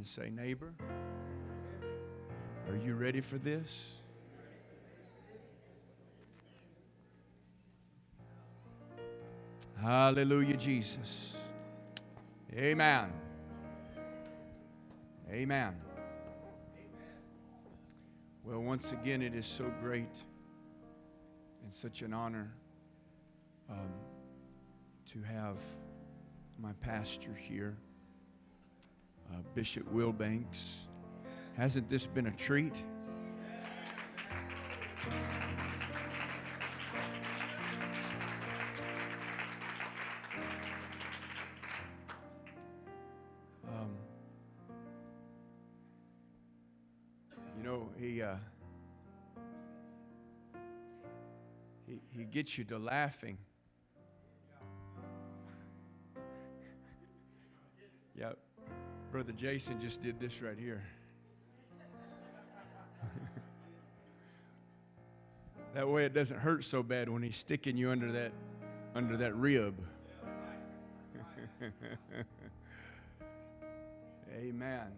and say, Neighbor, are you ready for this? Hallelujah, Jesus. Amen. Amen. Well, once again, it is so great and such an honor um, to have my pastor here, uh, Bishop Wilbanks. Hasn't this been a treat? Um, you know, he, uh, he, he gets you to laughing. Brother Jason just did this right here. that way it doesn't hurt so bad when he's sticking you under that under that rib. Amen.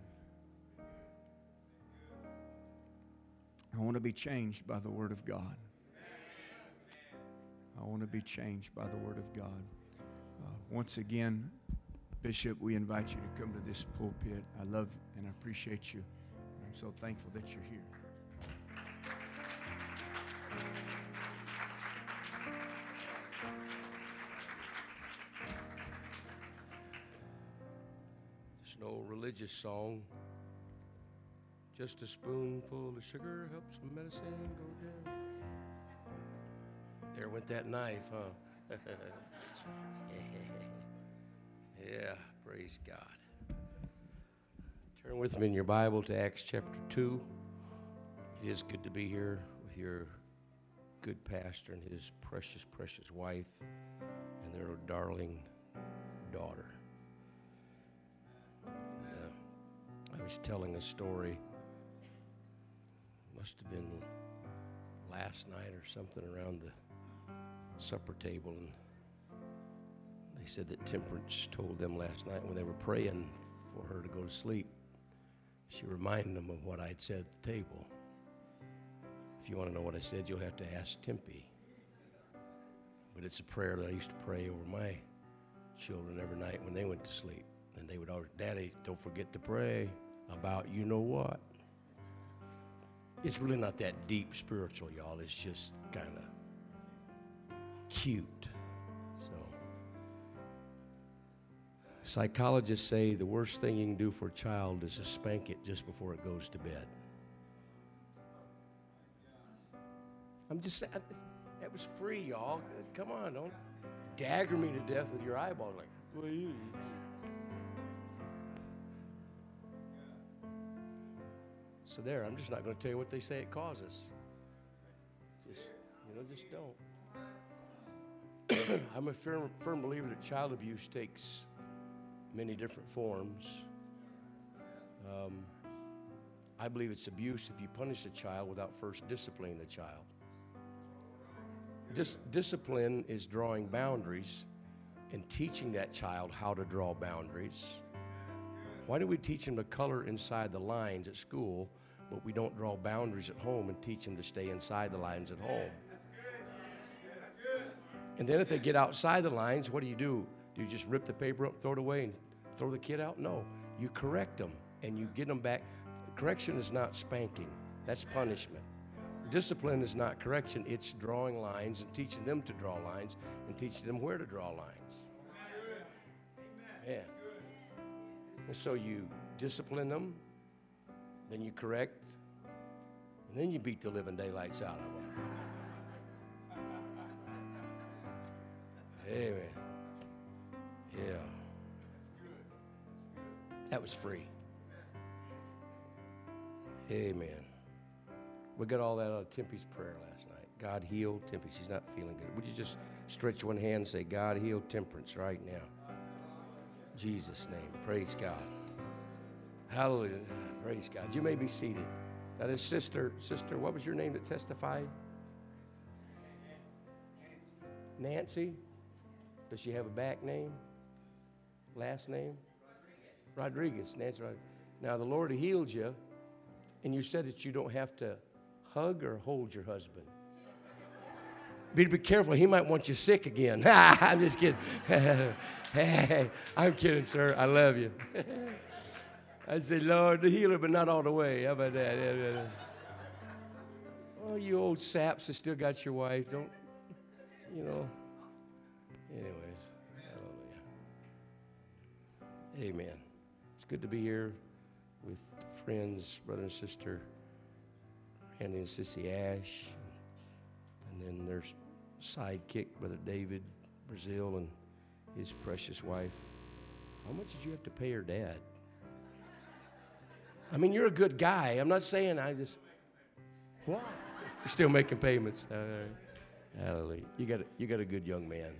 I want to be changed by the Word of God. I want to be changed by the Word of God. Uh, once again, Bishop, we invite you to come to this pulpit. I love and I appreciate you. I'm so thankful that you're here. It's an old religious song. Just a spoonful of sugar helps medicine go down. There went that knife, huh? yeah, praise God. Turn with me in your Bible to Acts chapter 2. It is good to be here with your good pastor and his precious, precious wife and their darling daughter. Uh, I was telling a story, must have been last night or something around the supper table, and they said that Temperance told them last night when they were praying for her to go to sleep, she reminded them of what I'd said at the table. If you want to know what I said, you'll have to ask Tempe. But it's a prayer that I used to pray over my children every night when they went to sleep. And they would always, Daddy, don't forget to pray about you know what. It's really not that deep spiritual, y'all. It's just kind of cute. Psychologists say the worst thing you can do for a child is to spank it just before it goes to bed. I'm just saying, that was free, y'all. Come on, don't dagger me to death with your eyeball. Like. So there, I'm just not going to tell you what they say it causes. Just, you know, just don't. I'm a firm, firm believer that child abuse takes many different forms. Um, I believe it's abuse if you punish a child without first disciplining the child. Dis- discipline is drawing boundaries and teaching that child how to draw boundaries. Why do we teach them to color inside the lines at school, but we don't draw boundaries at home and teach them to stay inside the lines at home? And then if they get outside the lines, what do you do? Do you just rip the paper up, throw it away, and throw the kid out? No. You correct them and you get them back. Correction is not spanking, that's punishment. Discipline is not correction, it's drawing lines and teaching them to draw lines and teaching them where to draw lines. Yeah. And so you discipline them, then you correct, and then you beat the living daylights out of them. Amen. Yeah. That was free. Amen. We got all that out of Tempe's prayer last night. God healed Tempe. She's not feeling good. Would you just stretch one hand and say, God heal Temperance right now? Jesus' name. Praise God. Hallelujah. Praise God. You may be seated. Now, this sister, sister, what was your name that testified? Nancy. Does she have a back name? Last name? Rodriguez. Rodriguez. Nancy Rodriguez. Now, the Lord healed you, and you said that you don't have to hug or hold your husband. Be, be careful, he might want you sick again. I'm just kidding. hey, I'm kidding, sir. I love you. I say, Lord, the healer, but not all the way. How about that? Oh, you old saps that still got your wife, don't, you know. Anyways, Amen. It's good to be here with friends, brother and sister, Randy and Sissy Ash. And then there's sidekick, Brother David Brazil, and his precious wife. How much did you have to pay her dad? I mean, you're a good guy. I'm not saying I just. What? You're still making payments. All right. Hallelujah. You got, a, you got a good young man.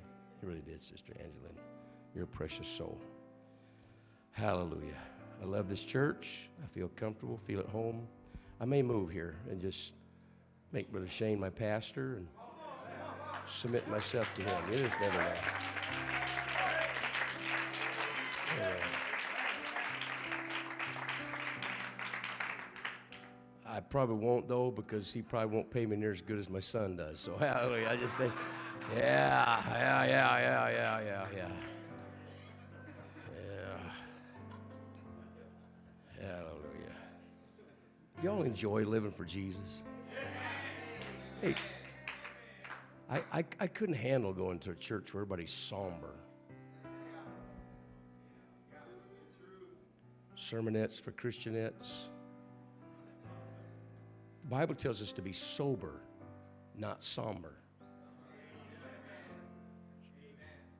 You really did, Sister Angeline. You're a precious soul. Hallelujah. I love this church. I feel comfortable, feel at home. I may move here and just make Brother Shane my pastor and submit myself to him. You just never know. Anyway. I probably won't though because he probably won't pay me near as good as my son does. So hallelujah. I just think, yeah, yeah, yeah, yeah, yeah, yeah. Yeah. Y'all enjoy living for Jesus? Hey, I, I, I couldn't handle going to a church where everybody's somber. Sermonettes for Christianettes. The Bible tells us to be sober, not somber.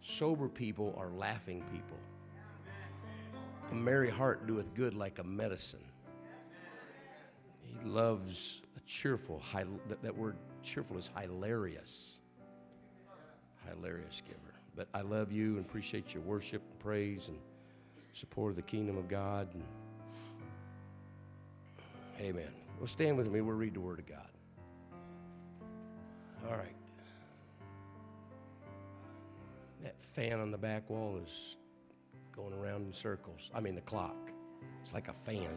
Sober people are laughing people. A merry heart doeth good like a medicine. Loves a cheerful, that, that word cheerful is hilarious. Hilarious giver. But I love you and appreciate your worship and praise and support of the kingdom of God. And amen. Well, stand with me. We'll read the Word of God. All right. That fan on the back wall is going around in circles. I mean, the clock. It's like a fan.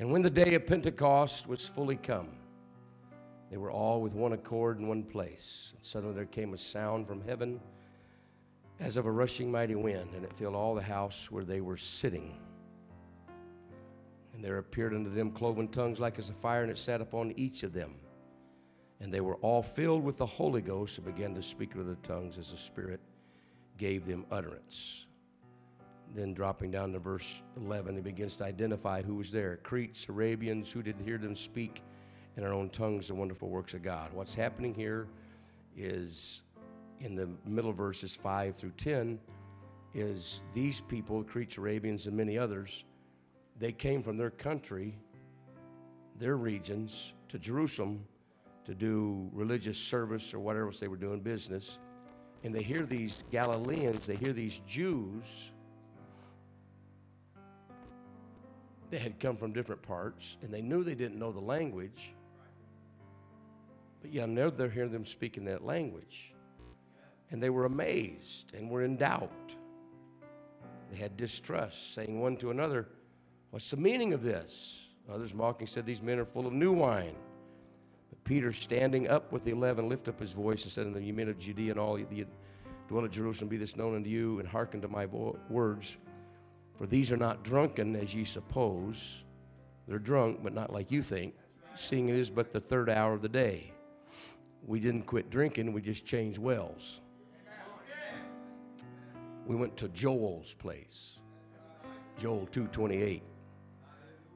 And when the day of Pentecost was fully come, they were all with one accord in one place. And suddenly there came a sound from heaven as of a rushing mighty wind, and it filled all the house where they were sitting. And there appeared unto them cloven tongues like as a fire, and it sat upon each of them. And they were all filled with the Holy Ghost and began to speak with the tongues as the Spirit gave them utterance. Then, dropping down to verse 11, he begins to identify who was there Cretes, Arabians, who didn't hear them speak in our own tongues the wonderful works of God. What's happening here is in the middle verses 5 through 10 is these people, Cretes, Arabians, and many others, they came from their country, their regions, to Jerusalem to do religious service or whatever else they were doing, business. And they hear these Galileans, they hear these Jews that had come from different parts, and they knew they didn't know the language. But yet now they're hearing them speaking that language. And they were amazed and were in doubt. They had distrust, saying one to another, What's the meaning of this? Others mocking said, These men are full of new wine. But Peter, standing up with the eleven, lifted up his voice and said unto the men of Judea and all the dwell at Jerusalem, be this known unto you, and hearken to my words. For these are not drunken as ye suppose. They're drunk, but not like you think, seeing it is but the third hour of the day. We didn't quit drinking, we just changed wells. We went to Joel's place. Joel 228.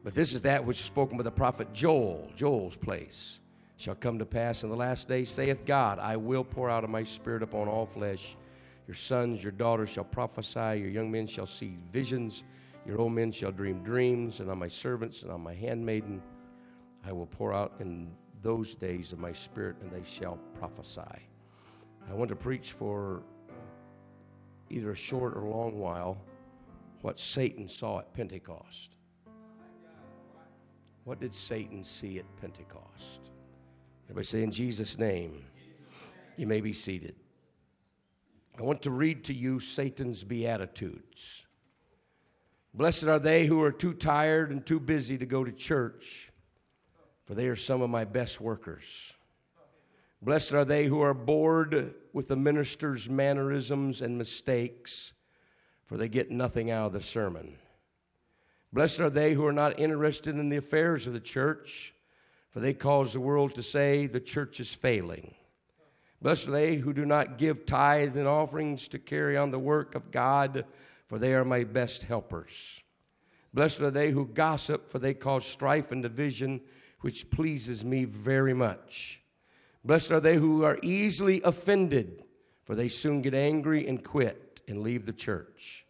But this is that which is spoken by the prophet Joel, Joel's place. Shall come to pass in the last days, saith God, I will pour out of my spirit upon all flesh. Your sons, your daughters shall prophesy, your young men shall see visions, your old men shall dream dreams, and on my servants and on my handmaiden I will pour out in those days of my spirit, and they shall prophesy. I want to preach for uh, either a short or long while what Satan saw at Pentecost. What did Satan see at Pentecost? Everybody say, In Jesus' name, you may be seated. I want to read to you Satan's Beatitudes. Blessed are they who are too tired and too busy to go to church, for they are some of my best workers. Blessed are they who are bored with the minister's mannerisms and mistakes, for they get nothing out of the sermon. Blessed are they who are not interested in the affairs of the church, for they cause the world to say the church is failing. Blessed are they who do not give tithes and offerings to carry on the work of God, for they are my best helpers. Blessed are they who gossip, for they cause strife and division, which pleases me very much. Blessed are they who are easily offended, for they soon get angry and quit and leave the church.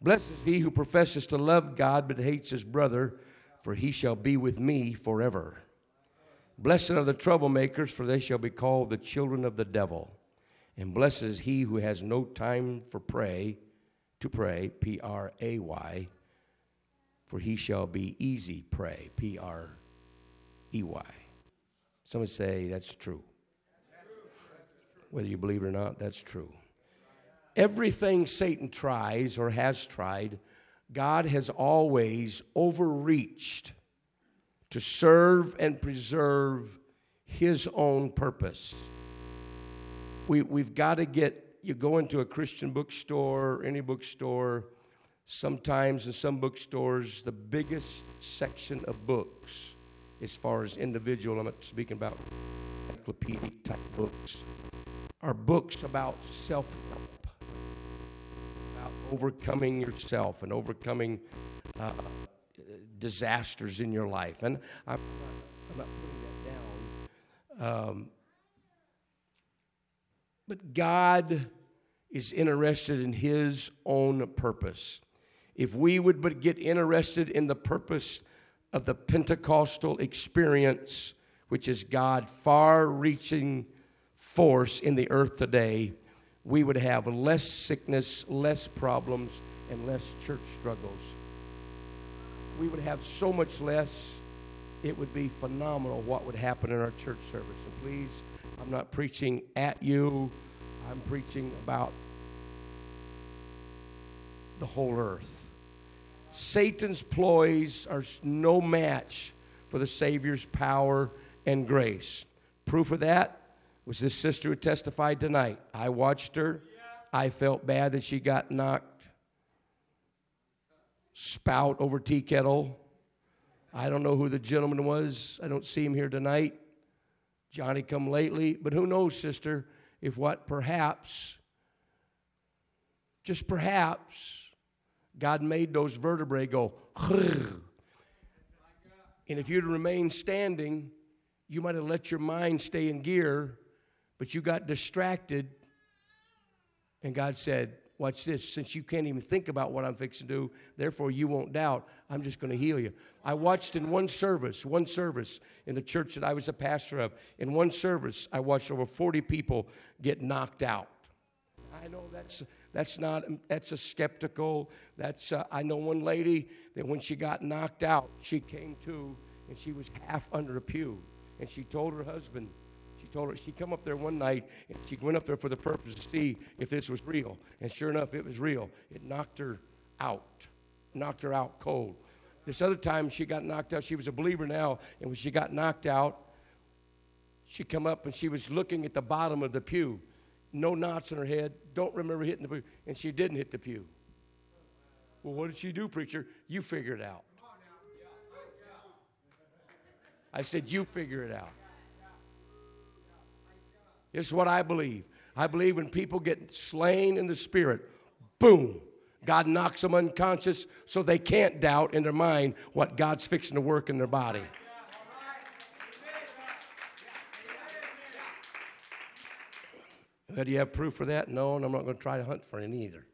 Blessed is he who professes to love God but hates his brother, for he shall be with me forever. Blessed are the troublemakers, for they shall be called the children of the devil. And blessed is he who has no time for pray, to pray, P R A Y, for he shall be easy pray, P R E Y. Someone say that's true. Whether you believe it or not, that's true. Everything Satan tries or has tried, God has always overreached to serve and preserve his own purpose. We, we've got to get, you go into a Christian bookstore, any bookstore, sometimes in some bookstores, the biggest section of books, as far as individual, I'm not speaking about encyclopedic type books, are books about self help, about overcoming yourself and overcoming uh, disasters in your life. And I'm, I'm not putting that down. Um, but God is interested in His own purpose. If we would but get interested in the purpose of the Pentecostal experience, which is God far reaching force in the earth today, we would have less sickness, less problems, and less church struggles we would have so much less. It would be phenomenal what would happen in our church service. And please, I'm not preaching at you, I'm preaching about the whole earth. Satan's ploys are no match for the Savior's power and grace. Proof of that was this sister who testified tonight. I watched her. I felt bad that she got knocked spout over tea kettle. I don't know who the gentleman was. I don't see him here tonight. Johnny come lately. But who knows, sister, if what perhaps, just perhaps, God made those vertebrae go, and if you'd remained standing, you might have let your mind stay in gear, but you got distracted, and God said, watch this, since you can't even think about what I'm fixing to do, therefore you won't doubt, I'm just going to heal you. I watched in one service, one service in the church that I was a pastor of, in one service, I watched over 40 people get knocked out. I know that's that's not that's a skeptical. That's uh, I know one lady that when she got knocked out, she came to and she was half under a pew, and she told her husband, told her she'd come up there one night and she went up there for the purpose to see if this was real. And sure enough, it was real. It knocked her out, knocked her out cold. This other time she got knocked out, she was a believer now, and when she got knocked out, she come up and she was looking at the bottom of the pew. No knots in her head, don't remember hitting the pew, and she didn't hit the pew. Well, what did she do, preacher? You figure it out. I said, You figure it out. This is what I believe. I believe when people get slain in the spirit, boom, God knocks them unconscious so they can't doubt in their mind what God's fixing to work in their body. Do you have proof for that? No, and I'm not going to try to hunt for any either.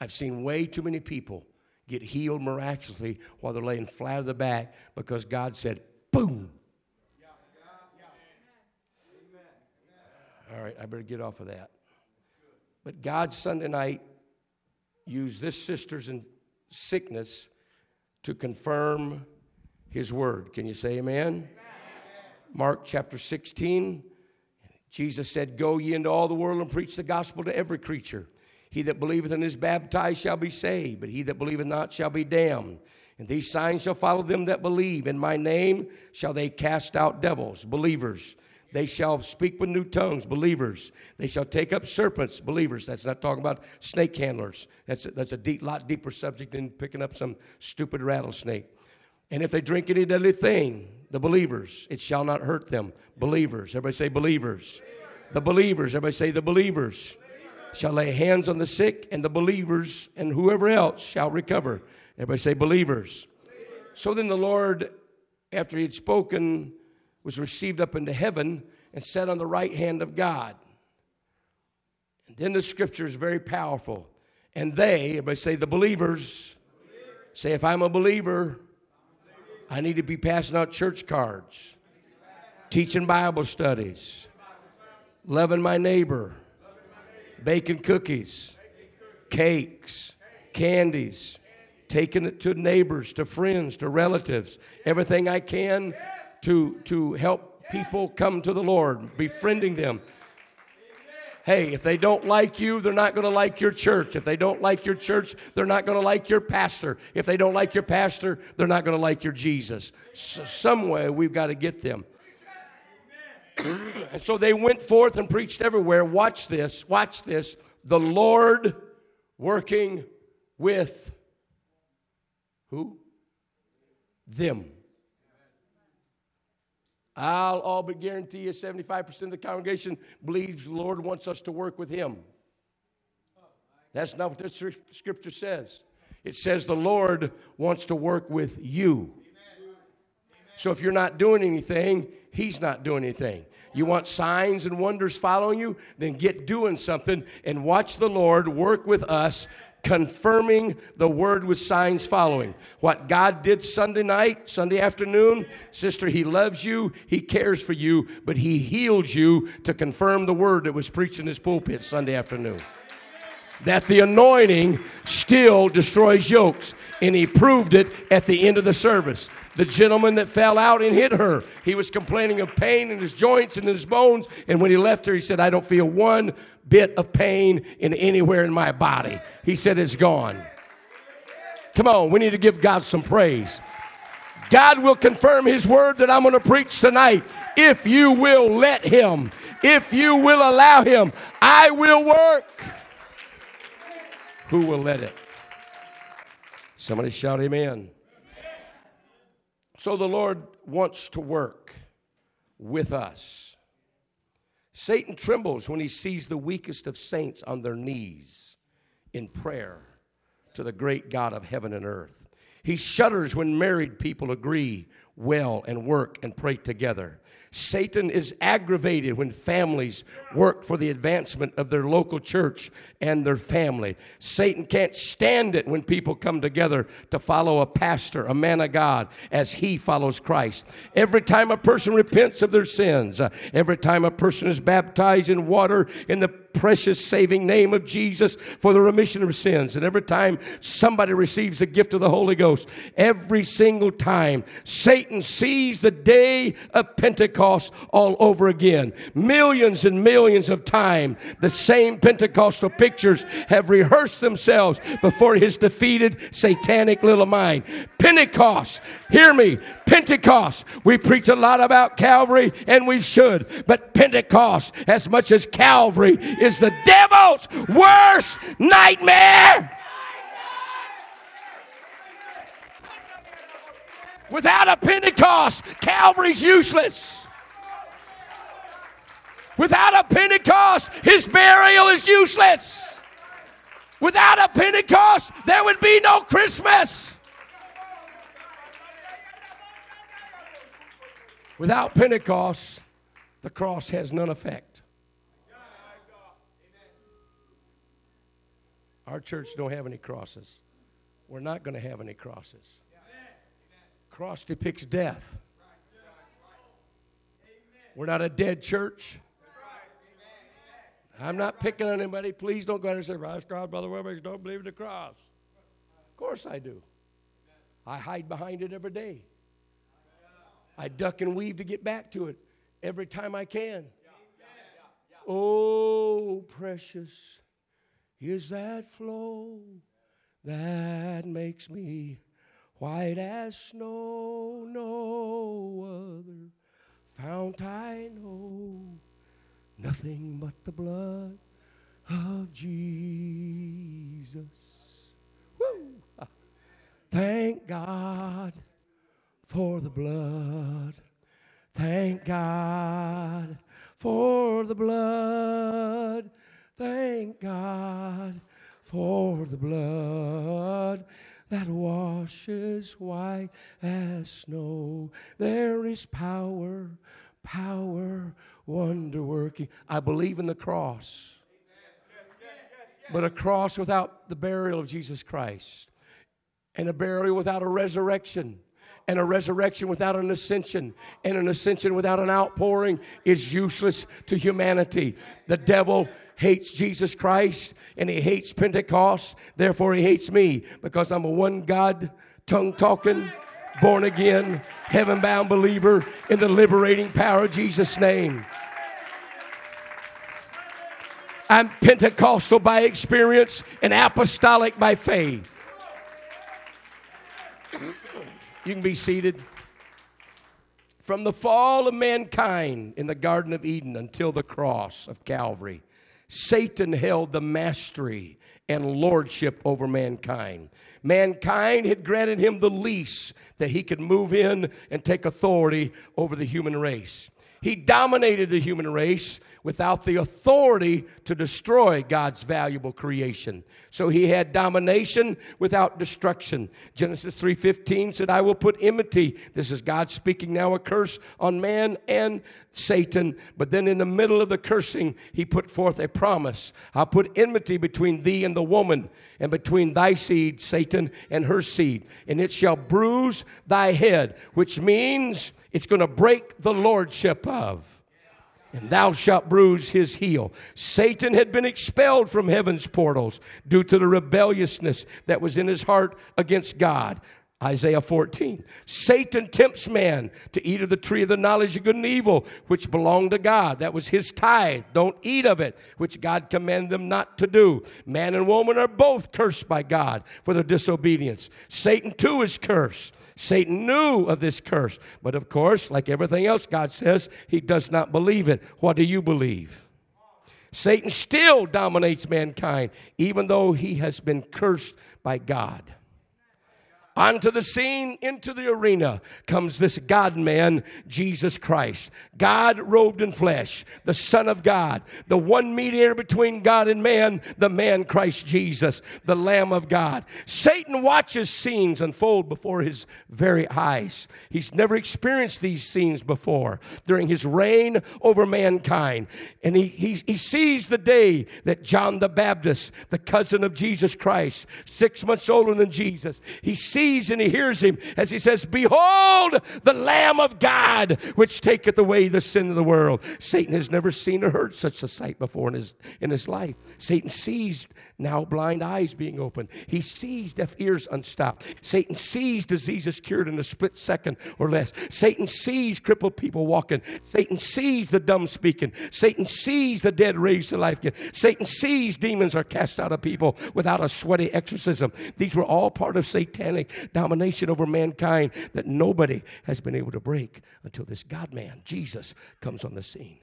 I've seen way too many people get healed miraculously while they're laying flat on the back because God said, boom, All right, I better get off of that. But God Sunday night used this sister's in sickness to confirm his word. Can you say amen? amen? Mark chapter 16. Jesus said, Go ye into all the world and preach the gospel to every creature. He that believeth and is baptized shall be saved, but he that believeth not shall be damned. And these signs shall follow them that believe. In my name shall they cast out devils, believers. They shall speak with new tongues, believers. They shall take up serpents, believers. That's not talking about snake handlers. That's a, that's a deep, lot deeper subject than picking up some stupid rattlesnake. And if they drink any deadly thing, the believers, it shall not hurt them. Believers. Everybody say believers. The believers. Everybody say the believers. Shall lay hands on the sick, and the believers and whoever else shall recover. Everybody say believers. So then the Lord, after he had spoken, was received up into heaven and sat on the right hand of God. And then the scripture is very powerful. And they, everybody say the believers, say, if I'm a believer, I need to be passing out church cards, teaching Bible studies, loving my neighbor, baking cookies, cakes, candies, taking it to neighbors, to friends, to relatives, everything I can to, to help people come to the Lord, befriending them. Hey, if they don't like you, they're not going to like your church. If they don't like your church, they're not going to like your pastor. If they don't like your pastor, they're not going to like your Jesus. So some way we've got to get them. and so they went forth and preached everywhere. Watch this, watch this. The Lord working with who? Them. I'll all but guarantee you 75% of the congregation believes the Lord wants us to work with Him. That's not what the scripture says. It says the Lord wants to work with you. So if you're not doing anything, He's not doing anything. You want signs and wonders following you? Then get doing something and watch the Lord work with us confirming the word with signs following. What God did Sunday night, Sunday afternoon, sister, He loves you, He cares for you, but He healed you to confirm the word that was preached in His pulpit Sunday afternoon. That the anointing still destroys yokes, and He proved it at the end of the service. The gentleman that fell out and hit her, he was complaining of pain in his joints and in his bones, and when he left her, he said, I don't feel one bit of pain in anywhere in my body. He said, It's gone. Come on, we need to give God some praise. God will confirm His word that I'm going to preach tonight if you will let Him, if you will allow Him. I will work. Who will let it? Somebody shout, Amen. So the Lord wants to work with us. Satan trembles when he sees the weakest of saints on their knees in prayer to the great God of heaven and earth. He shudders when married people agree well and work and pray together. Satan is aggravated when families work for the advancement of their local church and their family. Satan can't stand it when people come together to follow a pastor, a man of God, as he follows Christ. Every time a person repents of their sins, uh, every time a person is baptized in water in the precious saving name of Jesus for the remission of sins. And every time somebody receives the gift of the Holy Ghost, every single time, Satan sees the day of Pentecost all over again. Millions and millions of time, the same Pentecostal pictures have rehearsed themselves before his defeated satanic little mind. Pentecost, hear me, Pentecost. We preach a lot about Calvary, and we should, but Pentecost, as much as Calvary, is the devil's worst nightmare. Without a Pentecost, Calvary's useless. Without a Pentecost, his burial is useless. Without a Pentecost, there would be no Christmas. Without Pentecost, the cross has none effect. Our church don't have any crosses. We're not going to have any crosses. Cross depicts death. We're not a dead church. I'm not picking on anybody. Please don't go out and say, Rise God, Brother Weber, don't believe in the cross. Of course I do. I hide behind it every day. I duck and weave to get back to it every time I can. Oh, precious is that flow that makes me white as snow. No other fount I know, nothing but the blood of Jesus. Woo! Thank God for the blood. Thank God for the blood. Thank God for the blood that washes white as snow. There is power, power, wonder working. I believe in the cross, but a cross without the burial of Jesus Christ, and a burial without a resurrection and a resurrection without an ascension and an ascension without an outpouring is useless to humanity. The devil hates Jesus Christ and he hates Pentecost, therefore he hates me because I'm a one God, tongue talking, born again, heaven bound believer in the liberating power of Jesus' name. I'm Pentecostal by experience and apostolic by faith. You can be seated. From the fall of mankind in the Garden of Eden until the cross of Calvary, Satan held the mastery and lordship over mankind. Mankind had granted him the lease that he could move in and take authority over the human race. He dominated the human race without the authority to destroy God's valuable creation. So he had domination without destruction. Genesis 3:15 said, "I will put enmity." This is God speaking now a curse on man and Satan, but then in the middle of the cursing, he put forth a promise. I'll put enmity between thee and the woman, and between thy seed, Satan, and her seed, and it shall bruise thy head, which means it's going to break the lordship of and thou shalt bruise his heel. Satan had been expelled from heaven's portals due to the rebelliousness that was in his heart against God. Isaiah 14. Satan tempts man to eat of the tree of the knowledge of good and evil, which belonged to God. That was his tithe. Don't eat of it, which God commanded them not to do. Man and woman are both cursed by God for their disobedience. Satan too is cursed. Satan knew of this curse, but of course, like everything else, God says he does not believe it. What do you believe? Satan still dominates mankind, even though he has been cursed by God. Onto the scene, into the arena comes this God man, Jesus Christ. God robed in flesh, the Son of God, the one mediator between God and man, the man Christ Jesus, the Lamb of God. Satan watches scenes unfold before his very eyes. He's never experienced these scenes before during his reign over mankind. And he, he, he sees the day that John the Baptist, the cousin of Jesus Christ, six months older than Jesus, he sees sees and he hears him as he says, Behold the Lamb of God, which taketh away the sin of the world. Satan has never seen or heard such a sight before in his, in his life. Satan sees now blind eyes being opened. He sees deaf ears unstopped. Satan sees diseases cured in a split second or less. Satan sees crippled people walking. Satan sees the dumb speaking. Satan sees the dead raised to life again. Satan sees demons are cast out of people without a sweaty exorcism. These were all part of satanic domination over mankind that nobody has been able to break until this God man, Jesus, comes on the scene.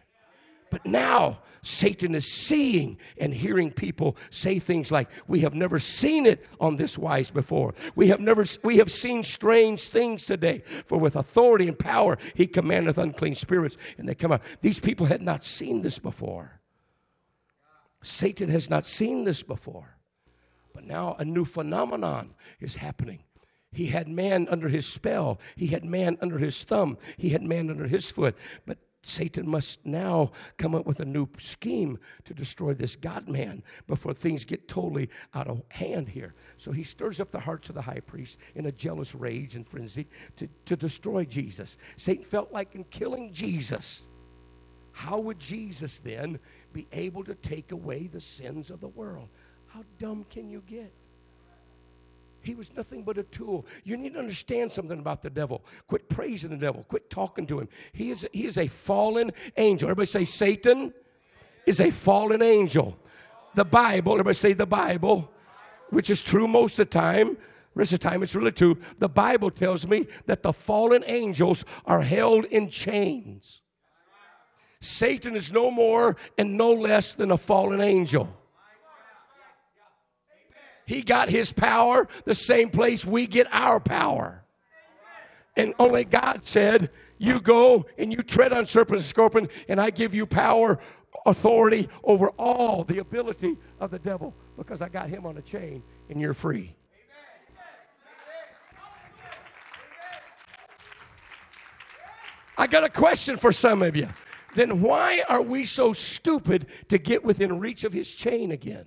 But now Satan is seeing and hearing people say things like, We have never seen it on this wise before. We have never we have seen strange things today. For with authority and power he commandeth unclean spirits, and they come out. These people had not seen this before. Satan has not seen this before. But now a new phenomenon is happening. He had man under his spell. He had man under his thumb. He had man under his foot. But Satan must now come up with a new scheme to destroy this God man before things get totally out of hand here. So he stirs up the hearts of the high priest in a jealous rage and frenzy to, to destroy Jesus. Satan felt like in killing Jesus, how would Jesus then be able to take away the sins of the world? How dumb can you get? He was nothing but a tool. You need to understand something about the devil. Quit praising the devil. Quit talking to him. He is, he is a fallen angel. Everybody say, Satan is a fallen angel. The Bible, everybody say the Bible, which is true most of the time. Rest of the time, it's really true. The Bible tells me that the fallen angels are held in chains. Satan is no more and no less than a fallen angel. He got his power the same place we get our power. And only God said, You go and you tread on serpents and scorpions, and I give you power, authority over all the ability of the devil because I got him on a chain and you're free. I got a question for some of you. Then why are we so stupid to get within reach of his chain again?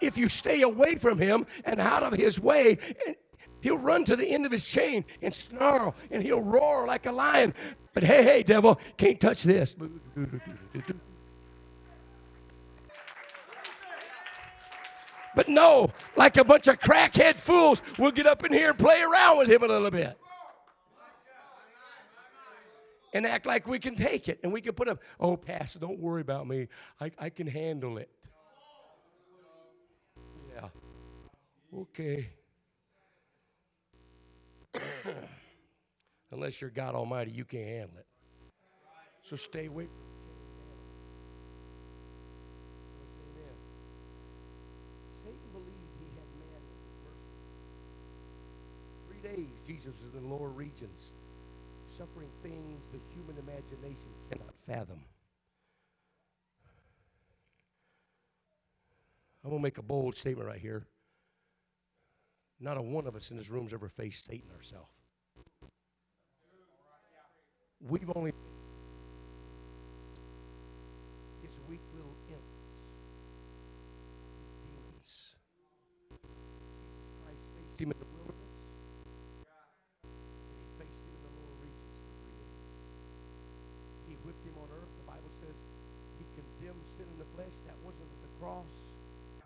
If you stay away from him and out of his way, he'll run to the end of his chain and snarl and he'll roar like a lion. But hey, hey, devil, can't touch this. But no, like a bunch of crackhead fools, we'll get up in here and play around with him a little bit. And act like we can take it and we can put up, oh, Pastor, don't worry about me. I, I can handle it. Okay. Unless you're God Almighty, you can't handle it. So stay. Three days Jesus was in the lower regions, suffering things the human imagination cannot fathom. I'm going to make a bold statement right here. Not a one of us in this room's ever faced Satan ourselves. We've only his weak little imps, demons. Jesus Christ faced him in the wilderness, and he faced him in the lower regions for three days. He whipped him on earth. The Bible says he condemned sin in the flesh. That wasn't at the cross.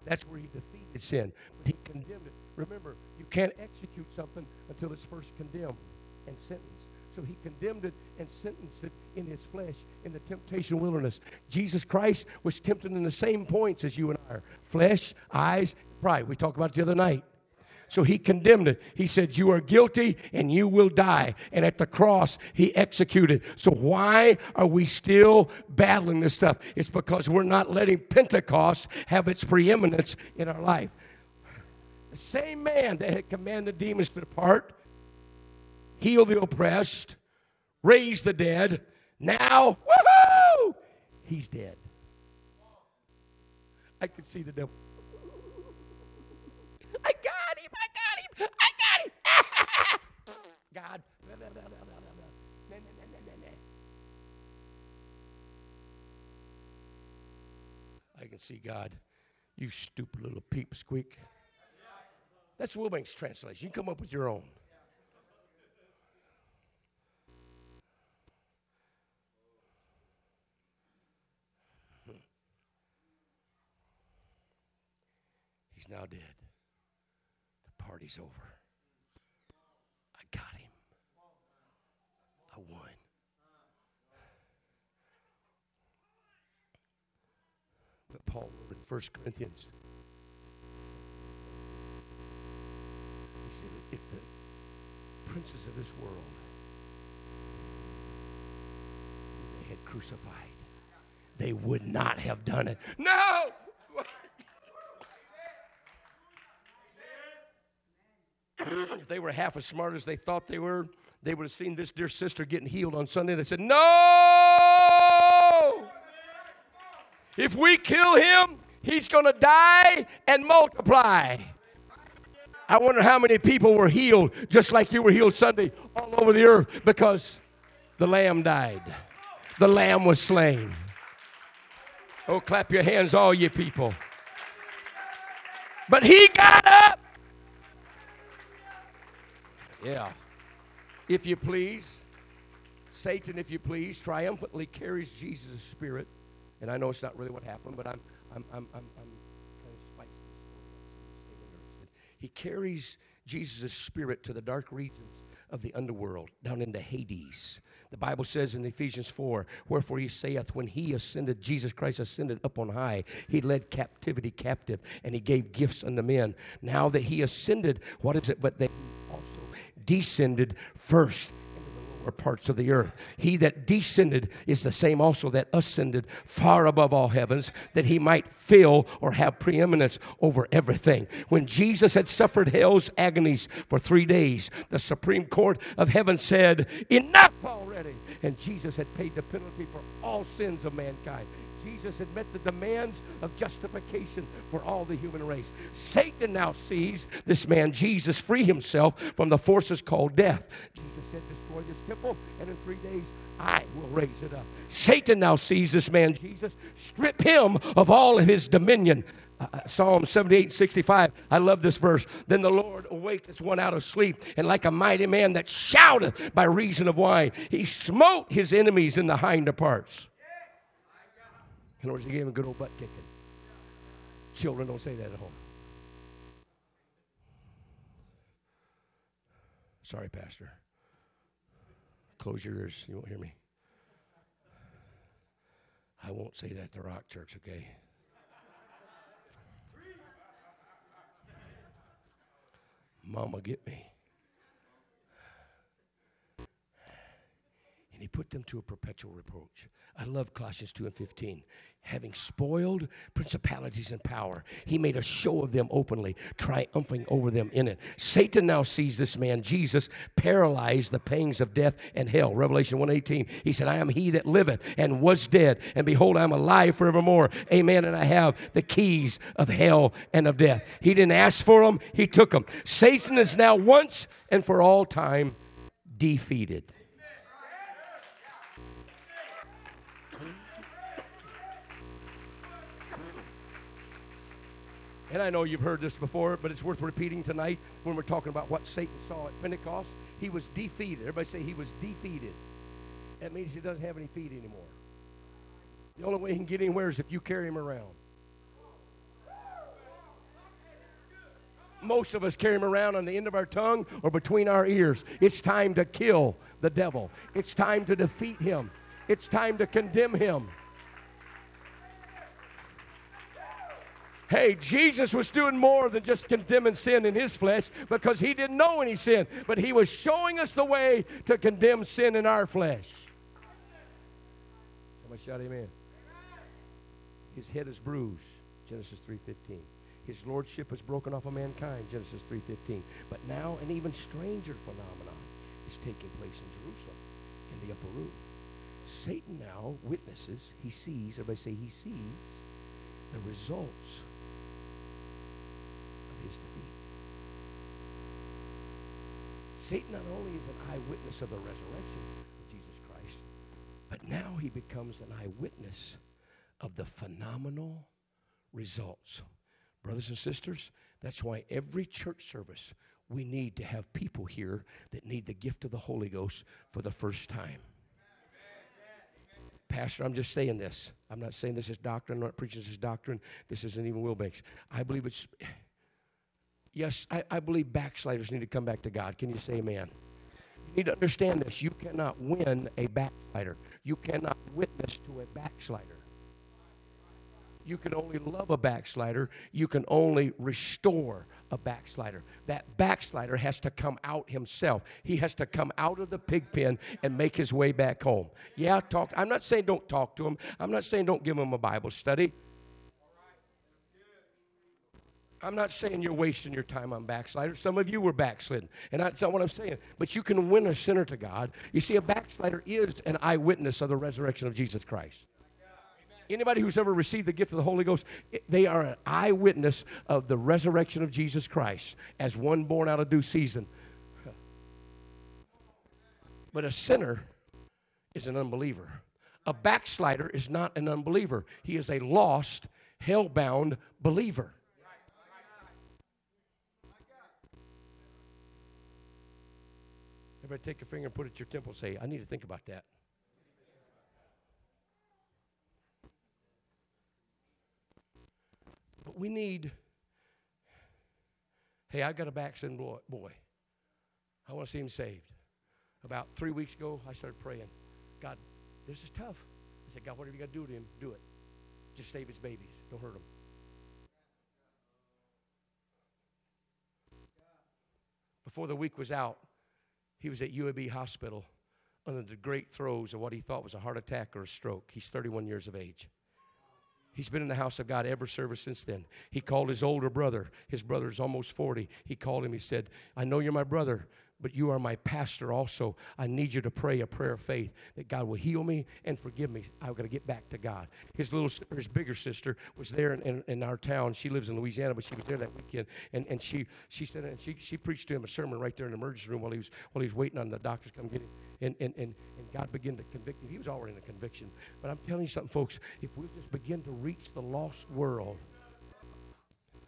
That's where he defeated sin. But he condemned it. Remember, you can't execute something until it's first condemned and sentenced. So he condemned it and sentenced it in his flesh in the temptation wilderness. Jesus Christ was tempted in the same points as you and I are flesh, eyes, pride. We talked about it the other night. So he condemned it. He said, You are guilty and you will die. And at the cross, he executed. So why are we still battling this stuff? It's because we're not letting Pentecost have its preeminence in our life. The same man that had commanded demons to depart, heal the oppressed, raise the dead, now, woohoo, he's dead. I could see the devil. I got him, I got him, I got him. God. I can see God, you stupid little peep squeak. That's Wilbanks' translation. You come up with your own. He's now dead. The party's over. I got him. I won. But Paul in 1 Corinthians, if the princes of this world they had crucified, they would not have done it. No! if they were half as smart as they thought they were, they would have seen this dear sister getting healed on Sunday. They said, No! If we kill him, he's going to die and multiply. I wonder how many people were healed just like you were healed Sunday all over the earth because the lamb died. The lamb was slain. Oh, clap your hands, all you people. But he got up. Yeah. If you please, Satan, if you please, triumphantly carries Jesus' spirit. And I know it's not really what happened, but I'm, I'm, I'm, I'm, I'm He carries Jesus' spirit to the dark regions of the underworld, down into Hades. The Bible says in Ephesians 4, wherefore he saith, when he ascended, Jesus Christ ascended up on high, he led captivity captive, and he gave gifts unto men. Now that he ascended, what is it? But they also descended first lower parts of the earth. He that descended is the same also that ascended far above all heavens, that he might fill or have preeminence over everything. When Jesus had suffered hell's agonies for three days, the Supreme Court of heaven said, Enough already! And Jesus had paid the penalty for all sins of mankind. Jesus had met the demands of justification for all the human race. Satan now sees this man Jesus free himself from the forces called death. Jesus said, Destroy this temple, and in three days I will raise it up. Satan now sees this man Jesus, strip him of all of his dominion. Uh, uh Psalm 78 65. I love this verse. Then the Lord awaketh one out of sleep, and like a mighty man that shouteth by reason of wine, he smote his enemies in the hinder parts. In other words, he gave him a good old butt kicking. Children don't say that at home. Sorry, Pastor. Close your ears. You won't hear me. I won't say that to Rock Church, okay? Mama, get me. And he put them to a perpetual reproach. I love Colossians 2 and 15. Having spoiled principalities and power, he made a show of them openly, triumphing over them in it. Satan now sees this man, Jesus, paralyzed the pangs of death and hell. Revelation 1:18. He said, I am he that liveth and was dead, and behold, I am alive forevermore. Amen. And I have the keys of hell and of death. He didn't ask for them, he took them. Satan is now once and for all time defeated. And I know you've heard this before, but it's worth repeating tonight when we're talking about what Satan saw at Pentecost. He was defeated. Everybody say he was defeated. That means he doesn't have any feet anymore. The only way he can get anywhere is if you carry him around. Most of us carry him around on the end of our tongue or between our ears. It's time to kill the devil. It's time to defeat him. It's time to condemn him. Hey, Jesus was doing more than just condemning sin in his flesh because he didn't know any sin, but he was showing us the way to condemn sin in our flesh. Somebody shout amen. His head is bruised, Genesis 3.15. His lordship is broken off of mankind, Genesis 3.15. But now an even stranger phenomenon is taking place in Jerusalem, in the upper room. Satan now witnesses, he sees, everybody say he sees, the results Satan not only is an eyewitness of the resurrection of Jesus Christ, but now he becomes an eyewitness of the phenomenal results. Brothers and sisters, that's why every church service we need to have people here that need the gift of the Holy Ghost for the first time. Pastor, I'm just saying this. I'm not saying this is doctrine. I'm not preaching this is doctrine. This isn't even Wilbanks. I believe it's Yes, I, I believe backsliders need to come back to God. Can you say amen? You need to understand this. You cannot win a backslider, you cannot witness to a backslider. You can only love a backslider. You can only restore a backslider. That backslider has to come out himself. He has to come out of the pig pen and make his way back home. Yeah, talk. I'm not saying don't talk to him. I'm not saying don't give him a Bible study. I'm not saying you're wasting your time on backsliders. Some of you were backslidden, and that's not what I'm saying. But you can win a sinner to God. You see, a backslider is an eyewitness of the resurrection of Jesus Christ. Anybody who's ever received the gift of the Holy Ghost, they are an eyewitness of the resurrection of Jesus Christ as one born out of due season. But a sinner is an unbeliever. A backslider is not an unbeliever, he is a lost, hell bound believer. Everybody take your finger and put it at your temple and say, I need to think about that. But we need, hey, I got a backslidden boy. boy. I want to see him saved. About three weeks ago, I started praying. God, this is tough. I said, God, whatever you got to do to him, do it. Just save his babies. Don't hurt him. Before the week was out, he was at UAB Hospital under the great throes of what he thought was a heart attack or a stroke. He's 31 years of age. He's been in the house of God ever service since then. He called his older brother. His brother's almost 40. He called him. He said, I know you're my brother, but you are my pastor also. I need you to pray a prayer of faith that God will heal me and forgive me. I've got to get back to God. His little, his bigger sister was there in, in, in, our town. She lives in Louisiana, but she was there that weekend, and, and she she said and she she preached to him a sermon right there in the emergency room while he was while he was waiting on the doctors to come get him, and and and, and God began to convict him. He was already in a conviction, but I'm telling you something, folks. If we just begin to reach the lost world.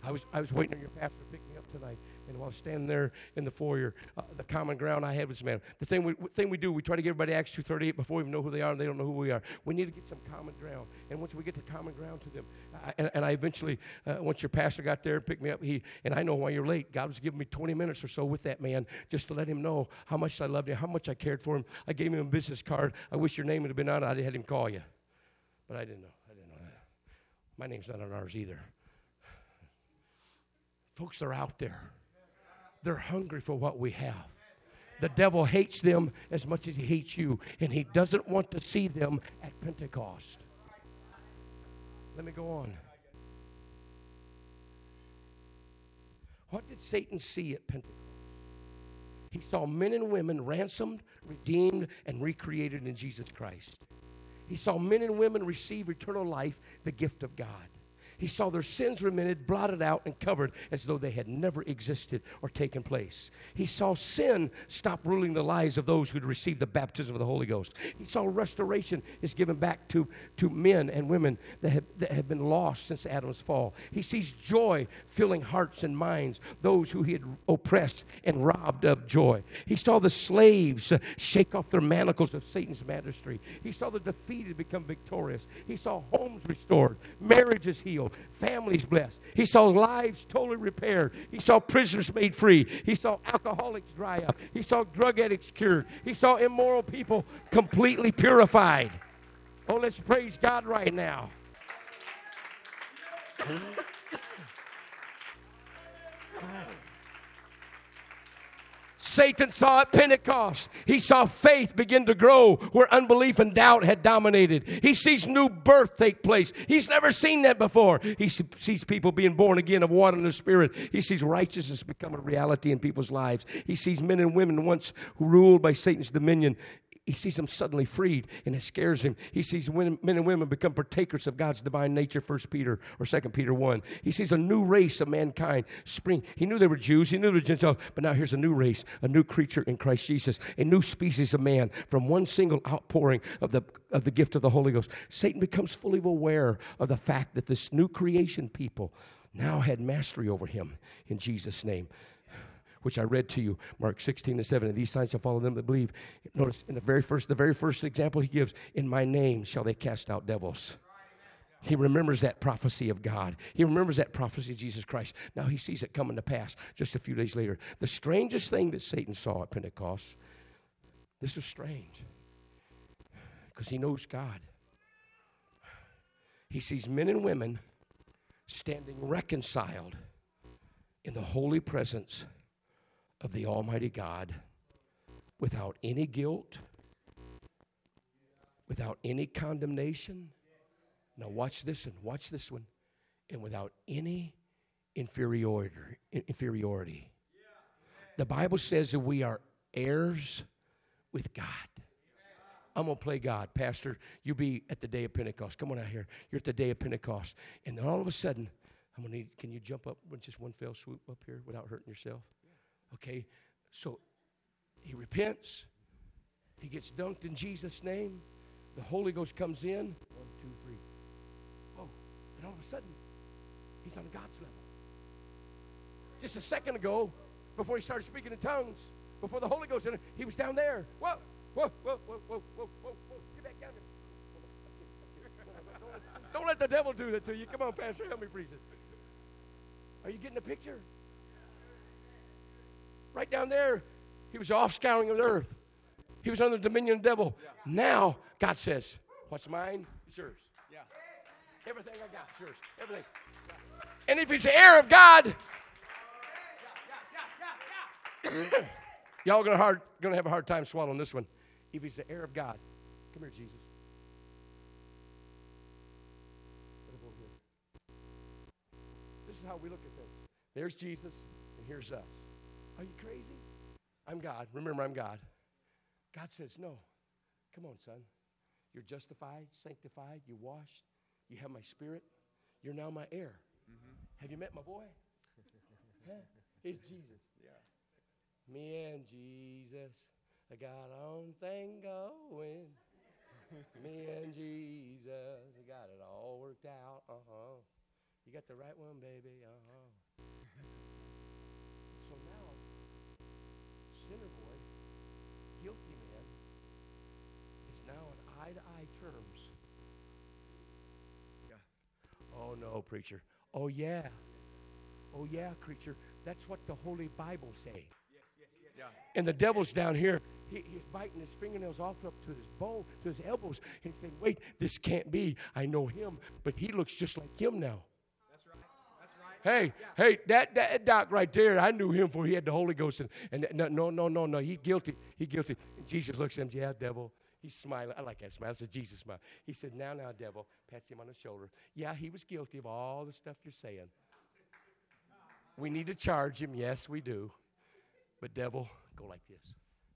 I was, I was waiting on your pastor to pick me up tonight. And while I was standing there in the foyer, uh, the common ground I had with was, man, the thing we, thing we do, we try to get everybody Acts 2.38 before we even know who they are and they don't know who we are. We need to get some common ground. And once we get the common ground to them, I, and, and, I eventually, uh, once your pastor got there and picked me up, he, and I know why you're late, God was giving me 20 minutes or so with that man just to let him know how much I loved him, how much I cared for him. I gave him a business card. I wish your name would have been on it. I had him call you. But I didn't know. I didn't know that. My name's not on ours either. Folks, they're out there. They're hungry for what we have. The devil hates them as much as he hates you, and he doesn't want to see them at Pentecost. Let me go on. What did Satan see at Pentecost? He saw men and women ransomed, redeemed, and recreated in Jesus Christ. He saw men and women receive eternal life, the gift of God. He saw their sins remitted, blotted out, and covered as though they had never existed or taken place. He saw sin stop ruling the lives of those who'd received the baptism of the Holy Ghost. He saw restoration is given back to, to men and women that have, that have been lost since Adam's fall. He sees joy filling hearts and minds, those who he had oppressed and robbed of joy. He saw the slaves shake off their manacles of Satan's mastery. He saw the defeated become victorious. He saw homes restored, marriages healed, families blessed. He saw lives totally repaired. He saw prisoners made free. He saw alcoholics dry up. He saw drug addicts cured. He saw immoral people completely purified. Oh, let's praise God right now. Satan saw at Pentecost. He saw faith begin to grow where unbelief and doubt had dominated. He sees new birth take place. He's never seen that before. He sees people being born again of water and the Spirit. He sees righteousness become a reality in people's lives. He sees men and women once ruled by Satan's dominion he sees them suddenly freed and it scares him. He sees men and women become partakers of God's divine nature, First Peter or Second Peter 1. He sees a new race of mankind spring. He knew they were Jews, he knew they were Gentiles, but now here's a new race, a new creature in Christ Jesus, a new species of man from one single outpouring of the, of the gift of the Holy Ghost. Satan becomes fully aware of the fact that this new creation people now had mastery over him in Jesus' name which I read to you, Mark 16 and 7. And these signs shall follow them that believe. Notice in the very first, the very first example he gives, in my name shall they cast out devils. He remembers that prophecy of God. He remembers that prophecy of Jesus Christ. Now he sees it coming to pass just a few days later. The strangest thing that Satan saw at Pentecost, this is strange because he knows God. He sees men and women standing reconciled in the holy presence of the Almighty God without any guilt, without any condemnation. Now, watch this one, watch this one, and without any inferiority. inferiority. The Bible says that we are heirs with God. I'm going to play God. Pastor, you be at the day of Pentecost. Come on out here. You're at the day of Pentecost. And then all of a sudden, I'm going to need, can you jump up with just one fell swoop up here without hurting yourself? Okay, so he repents. He gets dunked in Jesus' name. The Holy Ghost comes in. One, two, three. Oh, and all of a sudden, he's on God's level. Just a second ago, before he started speaking in tongues, before the Holy Ghost, he was down there. Whoa, whoa, whoa, whoa, whoa, whoa, whoa, whoa. Get back down here. Don't let the devil do that to you. Come on, Pastor, help me preach it. Are you getting the picture? Right down there, he was off scouring the earth. He was under the dominion of the devil. Now, God says, What's mine is yours. Yeah. Everything I got is yours. Everything. And if he's the heir of God, y'all gonna hard gonna have a hard time swallowing this one. If he's the heir of God, come here, Jesus. Put him over here. This is how we look at things. There's Jesus, and here's us. Are you crazy? I'm God. Remember, I'm God. God says, No. Come on, son. You're justified, sanctified, you're washed, you have my spirit, you're now my heir. Have you met my boy? huh? It's Jesus. Yeah. Me and Jesus, I got our own thing going. Me and Jesus, we got it all worked out. Uh huh. You got the right one, baby. Uh huh. Sinner boy, guilty man, is now on eye to eye terms. Yeah. Oh no, preacher. Oh yeah. Oh yeah, creature. That's what the Holy Bible say. Yeah. And the devil's down here. He, he's biting his fingernails off up to his bone, to his elbows, and saying, "Wait, this can't be. I know him, but he looks just like him now." That's right. That's right. Hey, hey, that, that doc right there, I knew him for he had the Holy Ghost. And, and no, no, no, no, no, he guilty. He guilty. And Jesus looks at him, yeah, devil. He's smiling. I like that smile. It's a Jesus smile. He said, now, now, devil. Pats him on the shoulder. Yeah, he was guilty of all the stuff you're saying. We need to charge him. Yes, we do. But devil, go like this.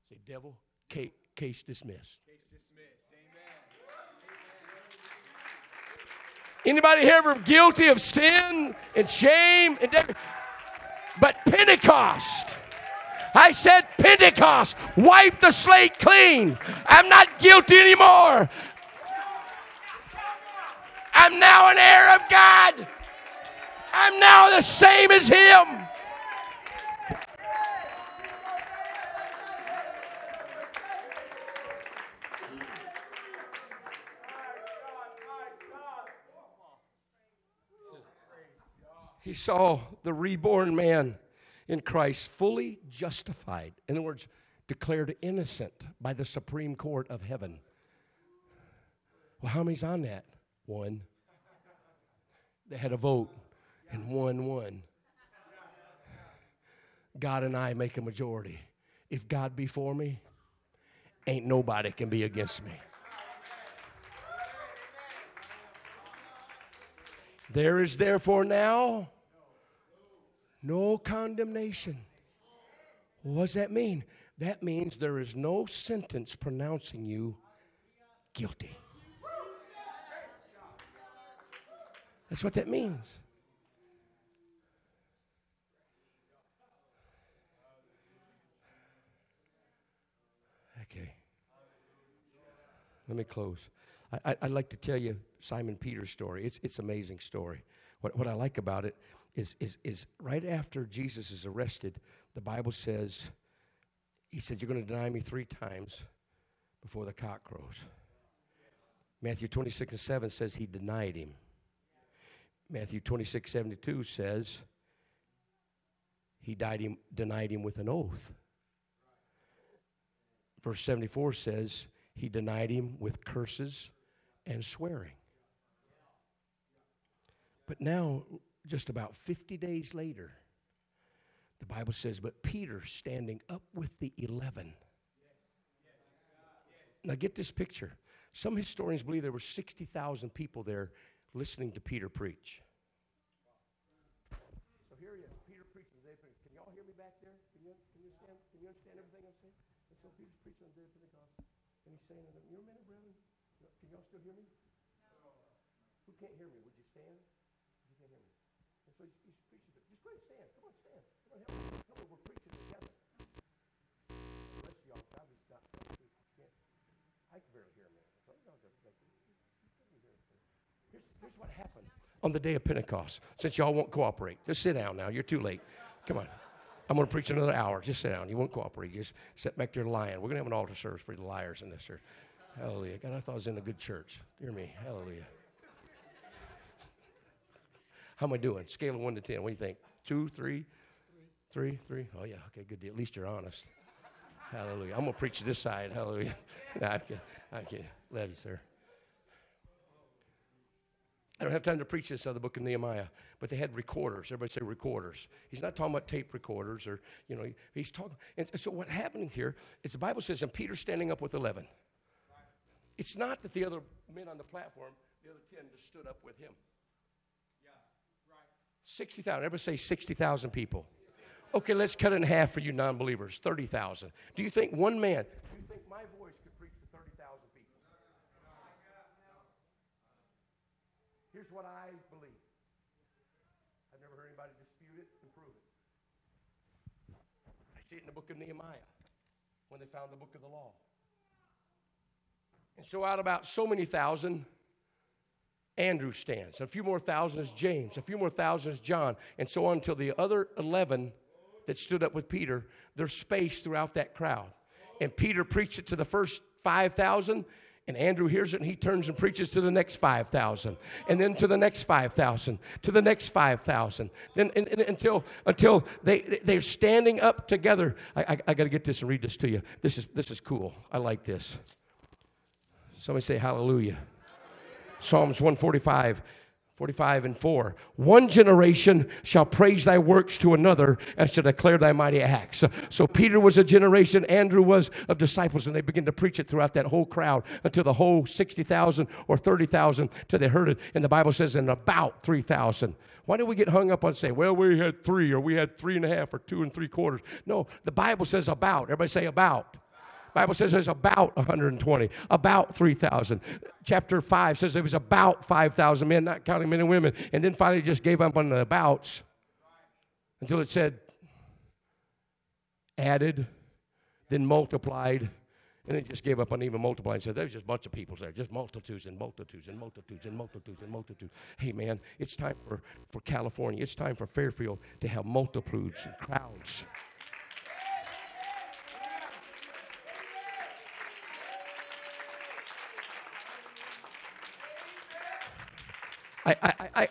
Say, devil, case, case dismissed. Case dismissed. Amen. Anybody here ever guilty of sin and shame and but Pentecost. I said Pentecost. Wipe the slate clean. I'm not guilty anymore. I'm now an heir of God. I'm now the same as him. He saw the reborn man in Christ fully justified. In other words, declared innocent by the Supreme Court of heaven. Well, how many's on that? One. They had a vote, and one won. God and I make a majority. If God be for me, ain't nobody can be against me. There is therefore now no condemnation. What does that mean? That means there is no sentence pronouncing you guilty. That's what that means. Okay. Let me close. I, I, would like to tell you Simon Peter's story. It's it's amazing story. What what I like about it is is is right after Jesus is arrested, the Bible says, he said, "You're going to deny me three times before the cock crows." Matthew 26 and 7 says he denied him. Matthew 26, 72 says he died him, denied him with an oath. Verse 74 says he denied him with curses and swearing. But now, just about 50 days later, the Bible says, but Peter standing up with the 11. Now, get this picture. Some historians believe there were 60,000 people there listening to Peter preach. So here he is, Peter preaching. Can y'all hear me back there? Can you, can you, understand, can you understand everything I'm saying? And so Peter's preaching on the day of Pentecost, and he's saying to them, "You're a minute, brethren. Can y'all still hear me? Who can't hear me? Would you stand? You can't hear me. And so he's, he's preaching. Just go ahead and stand. Come on, stand. Come on, help me. Come on, we're preaching together. The y'all not. Can't. I can barely hear him. Here's, here's what happened on the day of Pentecost. Since y'all won't cooperate, just sit down now. You're too late. Come on. I'm going to preach another hour. Just sit down. You won't cooperate. You just sit back there lying. We're going to have an altar service for the liars in this church. Hallelujah. God, I thought I was in a good church. Dear me. Hallelujah. How am I doing? Scale of 1 to 10. What do you think? Two, three, three, three? Oh, yeah. Okay, good deal. At least you're honest. Hallelujah. I'm to preach this side. Hallelujah. No, I'm kidding. I'm kidding. Love you, sir. I don't have time to preach this other book of Nehemiah, but they had recorders. Everybody say recorders. He's not talking about tape recorders or, you know, he's talking. And so what happening here is the Bible says, and Peter's standing up with 11. It's not that the other men on the platform, the other 10 just stood up with him. 60,000. Everybody say 60,000 people. Okay, let's cut it in half for you non believers 30,000. Do you think one man, do you think my voice could preach to 30,000 people? Here's what I believe. I've never heard anybody dispute it and prove it. I see it in the book of Nehemiah when they found the book of the law. And so, out about so many thousand, Andrew stands. A few more thousand is James. A few more thousand is John. And so on until the other 11 that stood up with Peter, there's space throughout that crowd. And Peter preached it to the first 5,000. And Andrew hears it and he turns and preaches to the next 5,000. And then to the next 5,000. To the next 5,000. Then and, and, until, until they, they're standing up together. I, I, I got to get this and read this to you. This is, this is cool. I like this. Somebody say hallelujah. Psalms 145. 45 and 4. One generation shall praise thy works to another and shall declare thy mighty acts. So, so, Peter was a generation, Andrew was of disciples, and they began to preach it throughout that whole crowd until the whole 60,000 or 30,000 till they heard it. And the Bible says, in about 3,000. Why do we get hung up on say, well, we had three, or we had three and a half, or two and three quarters? No, the Bible says about. Everybody say about. Bible says there's about 120, about 3,000. Chapter 5 says there was about 5,000 men, not counting men and women. And then finally just gave up on the abouts until it said added, then multiplied, and it just gave up on even multiplying. said, there's just a bunch of people there, just multitudes and multitudes and multitudes and multitudes and multitudes. Hey, man, it's time for, for California. It's time for Fairfield to have multitudes and crowds. I, I, I,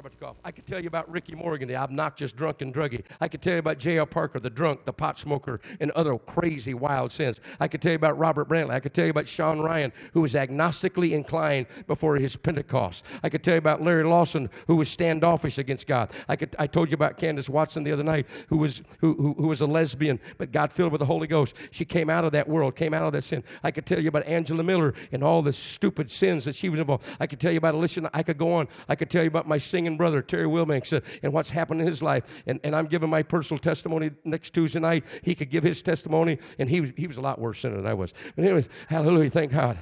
sorry about the cough. I could tell you about Ricky Morgan, the obnoxious drunk and druggie. I could tell you about J.L. Parker, the drunk, the pot smoker, and other crazy, wild sins. I could tell you about Robert Brantley. I could tell you about Sean Ryan, who was agnostically inclined before his Pentecost. I could tell you about Larry Lawson, who was standoffish against God. I, could, I told you about Candace Watson the other night, who was, who, who, who was a lesbian, but God filled with the Holy Ghost. She came out of that world, came out of that sin. I could tell you about Angela Miller and all the stupid sins that she was involved. I could tell you about Alicia. I could go on. I could tell you about my singing brother, Terry Wilbanks uh, and what's happened in his life. And, and I'm giving my personal testimony next Tuesday night. He could give his testimony, and he, he was a lot worse than I was. But, anyways, hallelujah, thank God.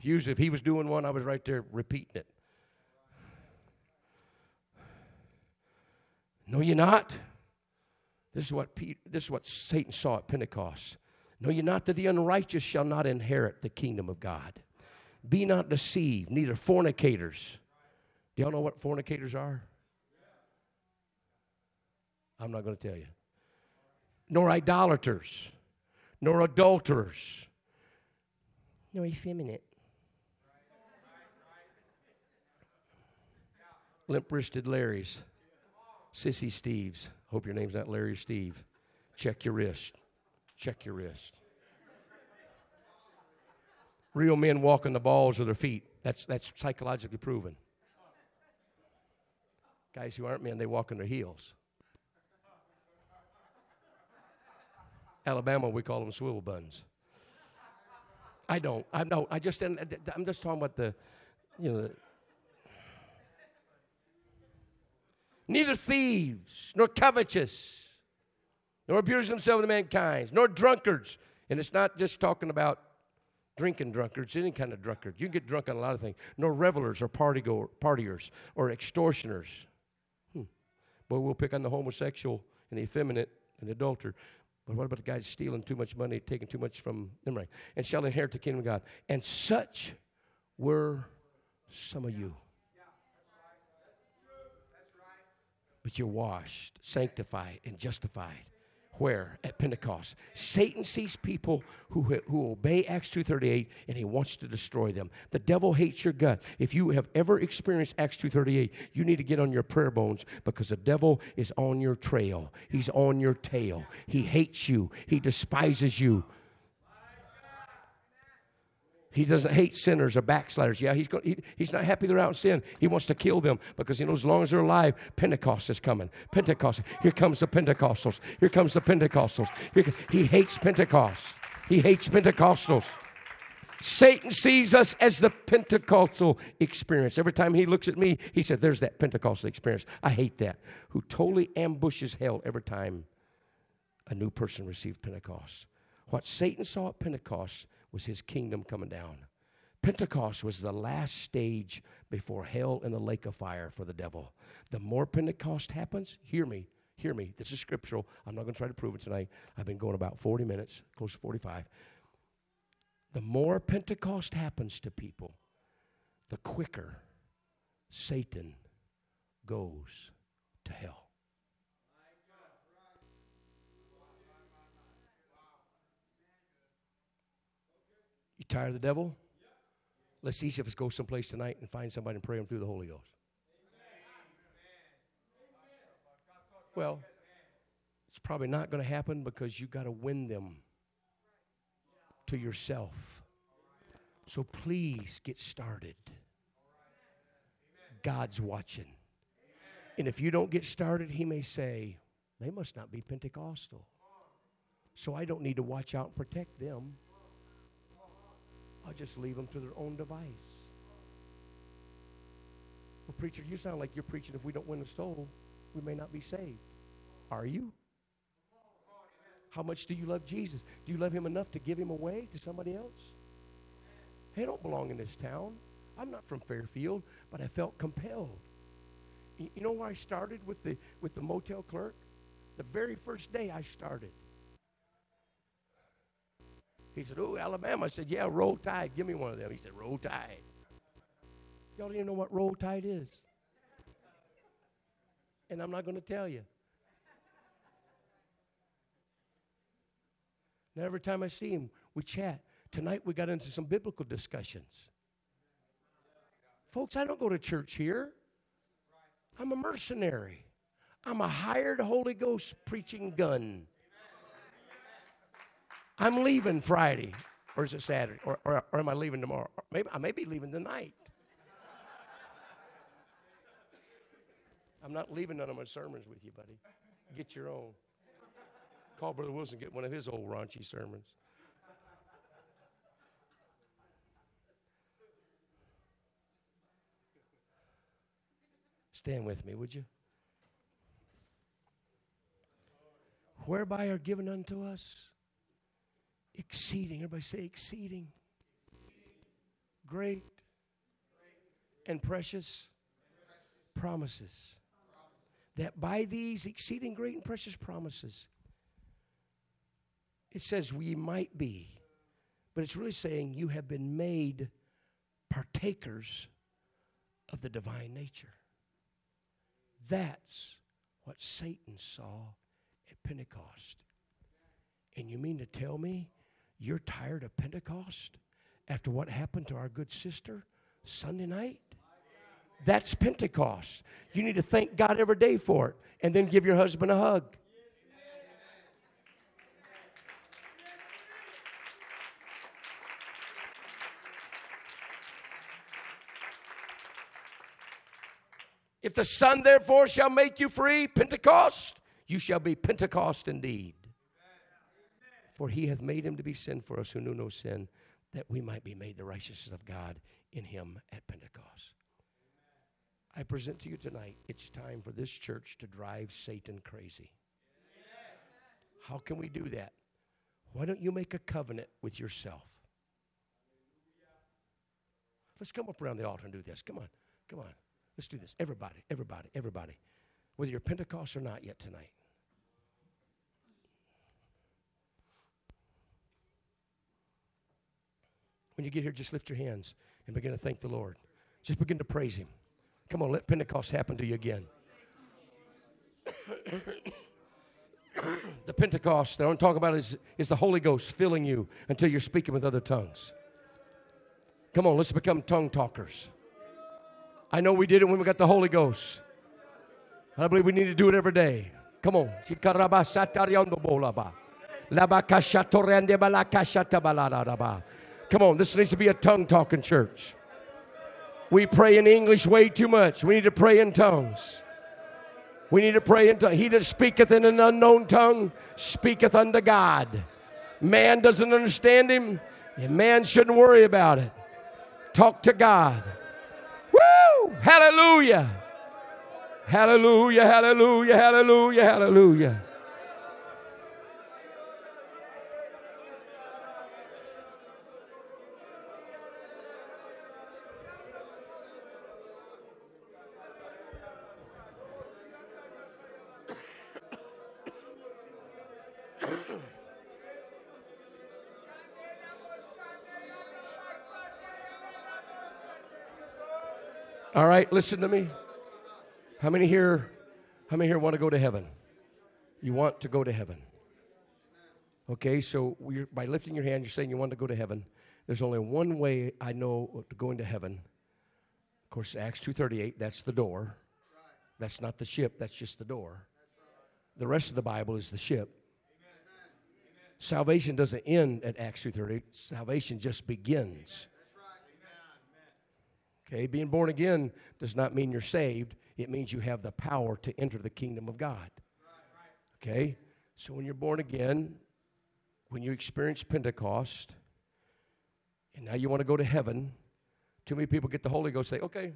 Usually, if he was doing one, I was right there repeating it. No, you're not. This is what Pete, this is what Satan saw at Pentecost. Know ye not that the unrighteous shall not inherit the kingdom of God? Be not deceived, neither fornicators, do y'all know what fornicators are? I'm not going to tell you. Nor idolaters, nor adulterers, nor effeminate. Limp wristed Larrys, sissy Steves. Hope your name's not Larry or Steve. Check your wrist. Check your wrist. Real men walk on the balls of their feet. That's, that's psychologically proven. Guys who aren't men, they walk on their heels. Alabama, we call them swivel buns. I don't. I know. I just. I'm just talking about the, you know. The, Neither thieves, nor covetous, nor abuse themselves of mankind, nor drunkards. And it's not just talking about drinking drunkards, any kind of drunkard. You can get drunk on a lot of things. Nor revelers or party goer, partiers or extortioners hmm. But we'll pick on the homosexual and the effeminate and the adulterer. But what about the guys stealing too much money, taking too much from them? Right. And shall inherit the kingdom of God. And such were some of you. But you're washed, sanctified, and justified Where? At Pentecost. Satan sees people who, who obey Acts 2.38 and he wants to destroy them. The devil hates your gut. If you have ever experienced Acts 2.38, you need to get on your prayer bones because the devil is on your trail. He's on your tail. He hates you. He despises you. He doesn't hate sinners or backsliders. Yeah, he's, going, he, he's not happy they're out in sin. He wants to kill them because he knows as long as they're alive, Pentecost is coming. Pentecost. Here comes the Pentecostals. Here comes the Pentecostals. Here, he hates Pentecost. He hates Pentecostals. Satan sees us as the Pentecostal experience. Every time he looks at me, he said, There's that Pentecostal experience. I hate that. Who totally ambushes hell every time a new person received Pentecost. What Satan saw at Pentecost was his kingdom coming down. Pentecost was the last stage before hell and the lake of fire for the devil. The more Pentecost happens, hear me, hear me. This is scriptural. I'm not going to try to prove it tonight. I've been going about 40 minutes, close to 45. The more Pentecost happens to people, the quicker Satan goes to hell. You tired of the devil? Let's see if us go someplace tonight and find somebody and pray them through the Holy Ghost. Well, it's probably not going to happen because you got to win them to yourself. So please get started. God's watching. And if you don't get started, He may say, they must not be Pentecostal. So I don't need to watch out and protect them. I'll just leave them to their own device. Well, preacher, you sound like you're preaching if we don't win a soul, we may not be saved. Are you? How much do you love Jesus? Do you love him enough to give him away to somebody else? Hey, I don't belong in this town. I'm not from Fairfield, but I felt compelled. You know where I started with the with the motel clerk? The very first day I started. He said, Oh, Alabama. I said, Yeah, roll tide. Give me one of them. He said, Roll tide. Y'all don't even know what roll tide is. And I'm not going to tell you. Now, every time I see him, we chat. Tonight, we got into some biblical discussions. Folks, I don't go to church here. I'm a mercenary. I'm a hired Holy Ghost preaching gun. I'm leaving Friday, or is it Saturday, or, or, or am I leaving tomorrow? Or maybe I may be leaving tonight. I'm not leaving none of my sermons with you, buddy. Get your own. Call Brother Wilson, get one of his old raunchy sermons. Stand with me, would you? Whereby are given unto us exceeding. Everybody say exceeding. Great and precious promises. That by these exceeding great and precious promises, it says we might be, but it's really saying you have been made partakers of the divine nature. That's what Satan saw at Pentecost. And you mean to tell me you're tired of Pentecost after what happened to our good sister Sunday night? That's Pentecost. You need to thank God every day for it and then give your husband a hug. If the Son therefore shall make you free, Pentecost, you shall be Pentecost indeed. For he hath made him to be sin for us who knew no sin, that we might be made the righteousness of God in him at Pentecost. I present to you tonight, it's time for this church to drive Satan crazy. How can we do that? Why don't you make a covenant with yourself? Let's come up around the altar and do this. Come on, come on. Let's do this. Everybody, everybody, everybody. Whether you're Pentecost or not yet tonight. When you get here, just lift your hands and begin to thank the Lord. Just begin to praise Him. Come on, let Pentecost happen to you again. The Pentecost that I'm talking about is, is the Holy Ghost filling you until you're speaking with other tongues. Come on, let's become tongue talkers. I know we did it when we got the Holy Ghost. I believe we need to do it every day. Come on. Come on, this needs to be a tongue talking church. We pray in English way too much. We need to pray in tongues. We need to pray in tongues. He that speaketh in an unknown tongue speaketh unto God. Man doesn't understand him, and man shouldn't worry about it. Talk to God. Woo! Hallelujah! Hallelujah, hallelujah, hallelujah, hallelujah. All right, listen to me. How many here how many here want to go to heaven? You want to go to heaven. Okay, so by lifting your hand, you're saying you want to go to heaven. There's only one way I know to go into heaven. Of course, Acts 2:38, that's the door. That's not the ship, that's just the door. The rest of the Bible is the ship. Salvation doesn't end at Acts 2:38. Salvation just begins. Okay, being born again does not mean you're saved. It means you have the power to enter the kingdom of God. Okay? So when you're born again, when you experience Pentecost, and now you want to go to heaven, too many people get the Holy Ghost, say, okay,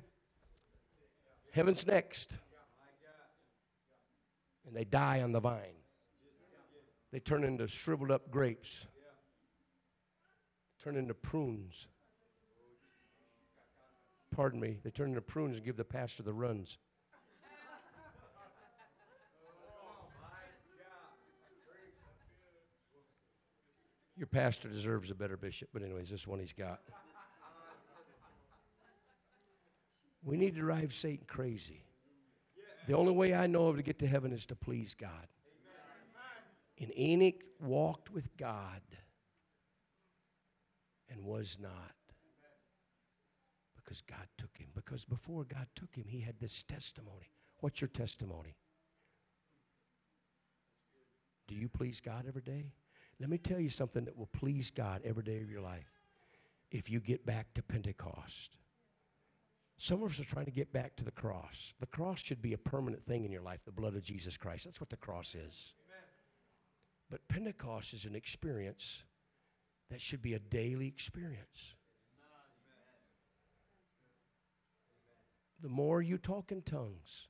heaven's next. And they die on the vine. They turn into shriveled up grapes, turn into prunes pardon me, they turn into prunes and give the pastor the runs. Your pastor deserves a better bishop, but anyways, this one he's got. We need to drive Satan crazy. The only way I know of to get to heaven is to please God. And Enoch walked with God and was not because God took him. Because before God took him, he had this testimony. What's your testimony? Do you please God every day? Let me tell you something that will please God every day of your life. If you get back to Pentecost, some of us are trying to get back to the cross. The cross should be a permanent thing in your life, the blood of Jesus Christ. That's what the cross is. But Pentecost is an experience that should be a daily experience. The more you talk in tongues.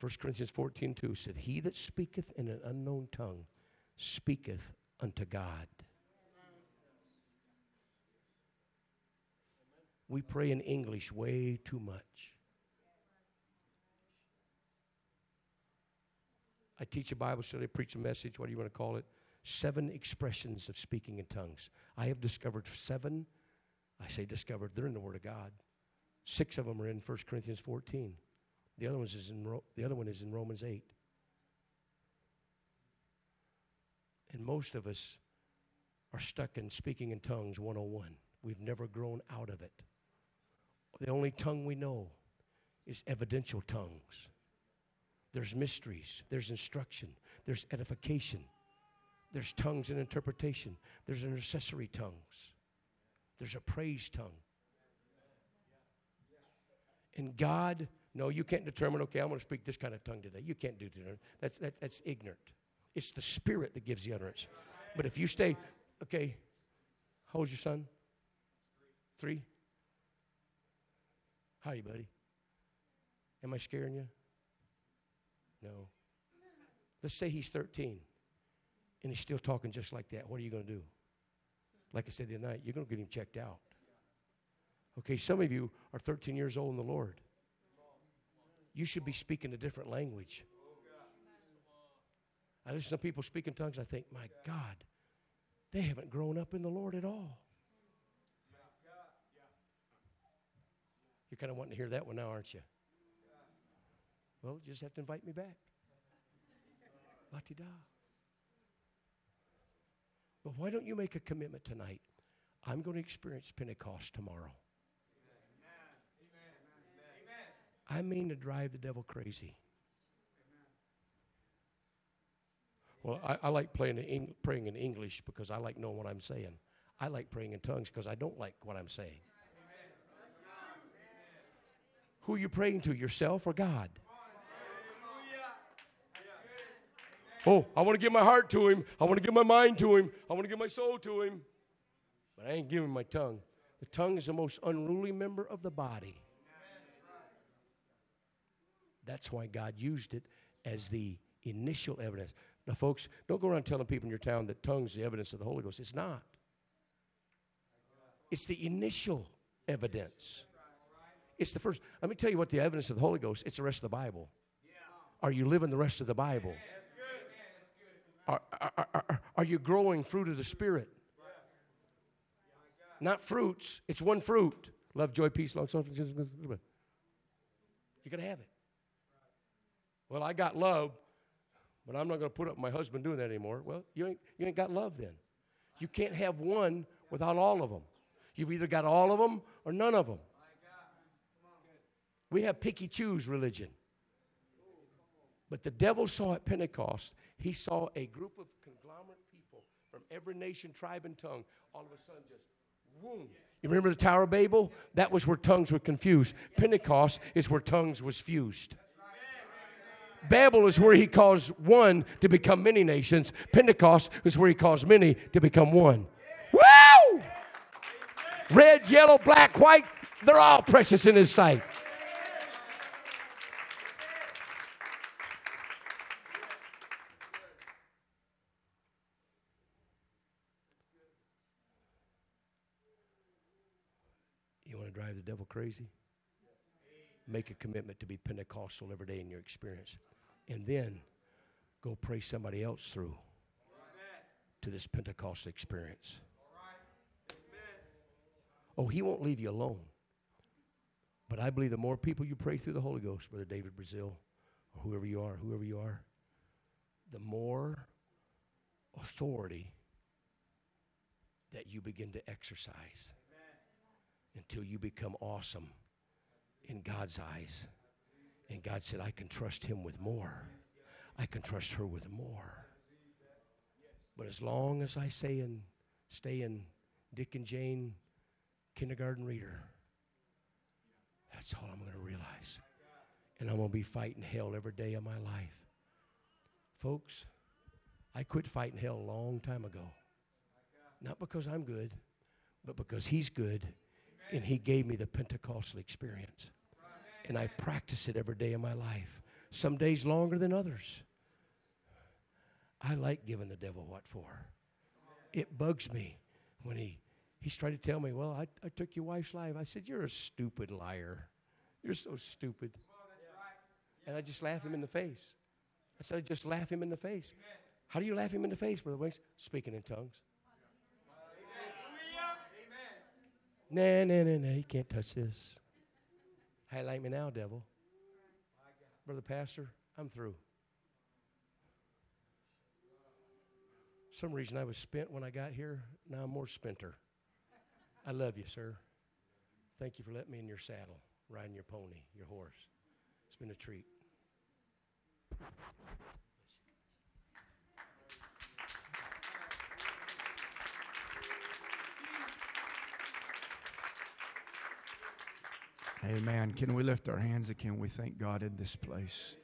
1 Corinthians 14 2 said, He that speaketh in an unknown tongue speaketh unto God. We pray in English way too much. I teach a Bible study, preach a message, what do you want to call it? Seven expressions of speaking in tongues. I have discovered seven, I say discovered, they're in the Word of God. Six of them are in 1 Corinthians 14. The other, one's is in, the other one is in Romans 8. And most of us are stuck in speaking in tongues 101. We've never grown out of it. The only tongue we know is evidential tongues. There's mysteries, there's instruction, there's edification, there's tongues and interpretation, there's intercessory tongues, there's a praise tongue. And God, no, you can't determine, okay, I'm going to speak this kind of tongue today. You can't do that. That's, that, that's ignorant. It's the Spirit that gives the utterance. But if you stay, okay, how old's your son? Three? You, buddy? Am I scaring you? No. Let's say he's 13 and he's still talking just like that. What are you going to do? Like I said the other night, you're going to get him checked out. Okay, some of you are 13 years old in the Lord. You should be speaking a different language. I listen to people speak in tongues, I think, my God, they haven't grown up in the Lord at all. You're kind of wanting to hear that one now, aren't you? Well, you just have to invite me back. La-ti-da. But why don't you make a commitment tonight? I'm going to experience Pentecost tomorrow. I mean to drive the devil crazy. Well, I, I like playing in, praying in English because I like knowing what I'm saying. I like praying in tongues because I don't like what I'm saying. Who are you praying to, yourself or God? Oh, I want to give my heart to Him. I want to give my mind to Him. I want to give my soul to Him. But I ain't giving my tongue. The tongue is the most unruly member of the body. That's why God used it as the initial evidence. Now, folks, don't go around telling people in your town that tongues is the evidence of the Holy Ghost. It's not. It's the initial evidence. It's the first. Let me tell you what the evidence of the Holy Ghost. It's the rest of the Bible. Are you living the rest of the Bible? Are, are, are, are you growing fruit of the Spirit? Not fruits. It's one fruit. Love, joy, peace, long suffering. You're going to have it. Well, I got love, but I'm not going to put up my husband doing that anymore. Well, you ain't, you ain't got love then. You can't have one without all of them. You've either got all of them or none of them. We have picky choose religion. But the devil saw at Pentecost, he saw a group of conglomerate people from every nation, tribe, and tongue all of a sudden just whoom. You remember the Tower of Babel? That was where tongues were confused. Pentecost is where tongues was fused. Babel is where he caused one to become many nations. Pentecost is where he caused many to become one. Woo! Red, yellow, black, white, they're all precious in his sight. You want to drive the devil crazy? Make a commitment to be Pentecostal every day in your experience. And then go pray somebody else through to this Pentecost experience. Oh, he won't leave you alone. But I believe the more people you pray through the Holy Ghost, Brother David Brazil, or whoever you are, whoever you are, the more authority that you begin to exercise until you become awesome in God's eyes. And God said, I can trust him with more. I can trust her with more. But as long as I say and stay in Dick and Jane kindergarten reader, that's all I'm going to realize. And I'm going to be fighting hell every day of my life. Folks, I quit fighting hell a long time ago. Not because I'm good, but because He's good and He gave me the Pentecostal experience. And I practice it every day of my life. Some days longer than others. I like giving the devil what for. It bugs me when he he's trying to tell me, well, I, I took your wife's life. I said, You're a stupid liar. You're so stupid. And I just laugh him in the face. I said, I just laugh him in the face. How do you laugh him in the face, Brother Wings? Speaking in tongues. Nah, nah, nah, nah. You can't touch this. Highlight me now, devil. Brother Pastor, I'm through. Some reason I was spent when I got here. Now I'm more spenter. I love you, sir. Thank you for letting me in your saddle, riding your pony, your horse. It's been a treat. Amen. Can we lift our hands and can we thank God in this place?